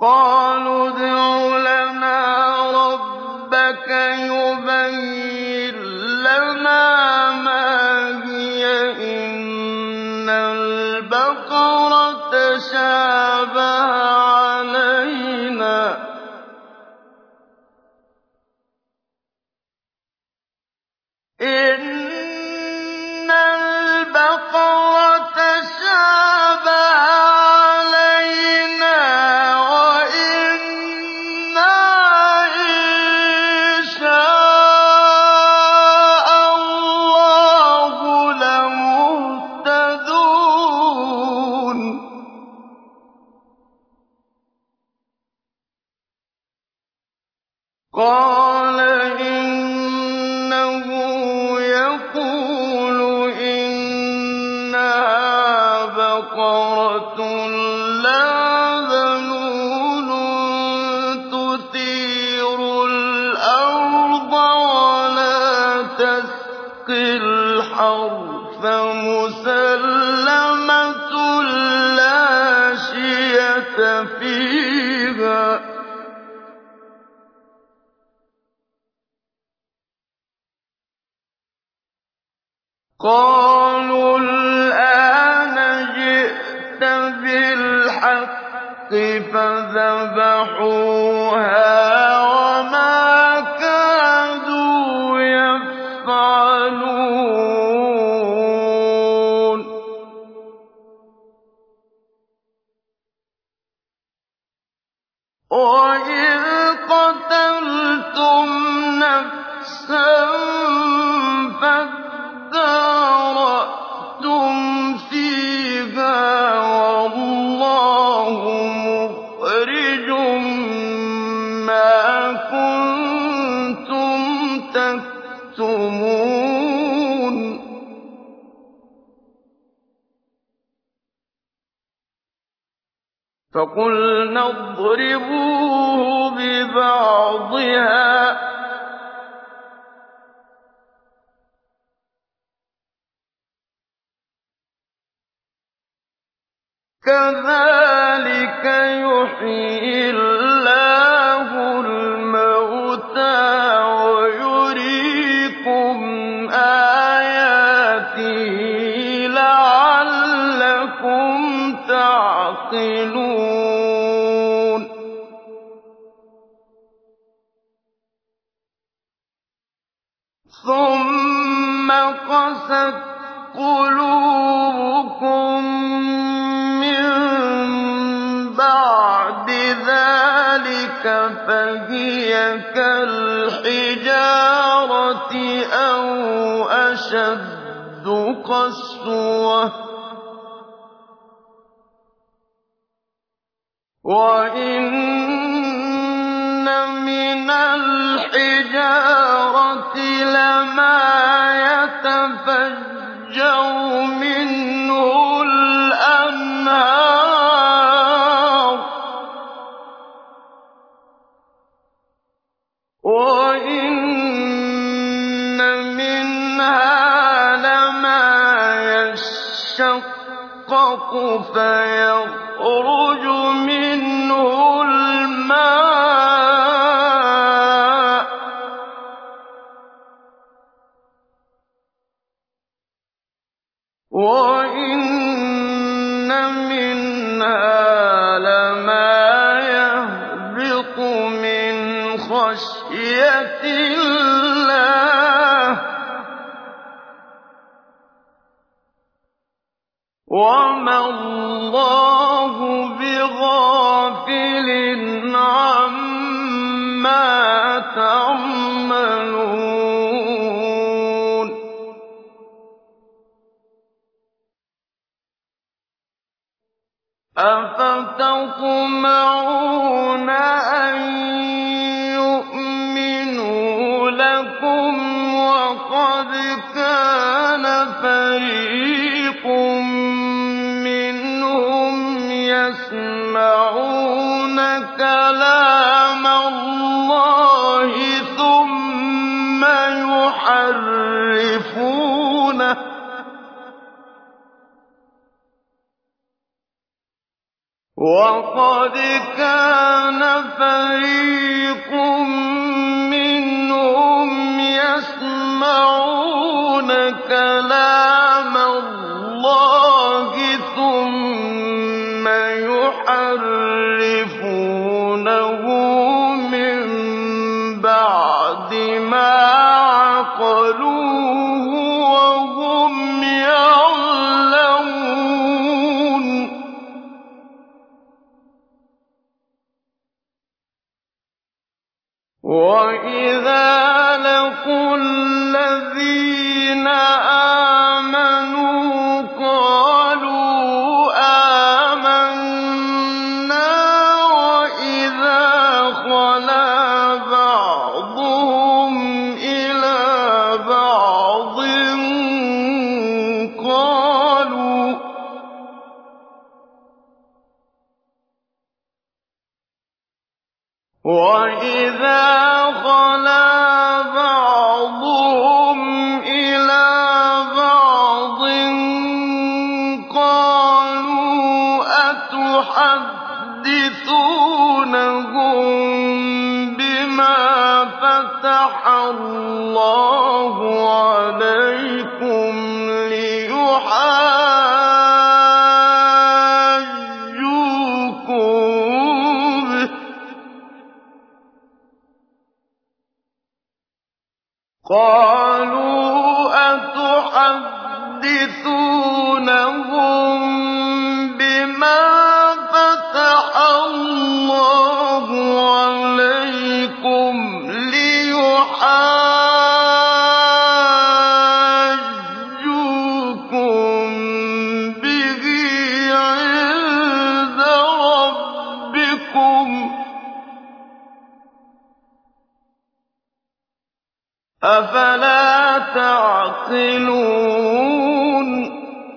قَالُوا ادْعُ لَنَا رَبَّكَ يُبَيِّن لَّنَا مَا هِيَ إِنَّ الْبَقَرَ تَشَابَهَ عَلَيْنَا. وَإِنَّا قَالَ قَالُوا الْآنَ جِئْتَ بِالْحَقِّ فَذَبَحُوهَا وَمَا كَادُوا يَفْعَلُونَ. وَإِذْ قَتَلْتُمْ فَقُلْنَا اضْرِبُوهُ بِبَعْضِهَا ۚ. كَذَٰلِكَ يُحْيِي اللَّهُ الْمَوْتَىٰ وَيُرِيكُمْ آيَاتِهِ. ثُمَّ قَسَتْ قُلُوبُكُم مِّن بَعْدِ ذَٰلِكَ فَهِيَ كَالْحِجَارَةِ أَوْ أَشَدُّ قَسْوَةً ۚ. وَإِنَّ مِنَ الْحِجَارَةِ مِنْهُ الْأَنْهَارُ ۚ. وَإِنَّ مِنْهَا لَمَا يَشَّقَّقُ فَيَخْرُجُ خَشْيَةِ اللَّهِ ۗ. وَمَا اللَّهُ بِغَافِلٍ عَمَّا تَعْمَلُونَ. أَفَتَطْمَعُونَ أَن يَسْمَعُونَ كَلَامَ اللَّهِ ثُمَّ يُحَرِّفُونَهُ ۚ. وَقَدْ كَانَ فَرِيقٌ مِّنْهُمْ يَسْمَعُونَ كَلَامَ عقل وَإِذَا خَلَا بَعْضُهُمْ إِلَىٰ بَعْضٍ قَالُوا أَتُحَدِّثُونَهُم بِمَا فَتَحَ اللَّهُ قَالُوا أَتُحَدِّثُونَا أفلا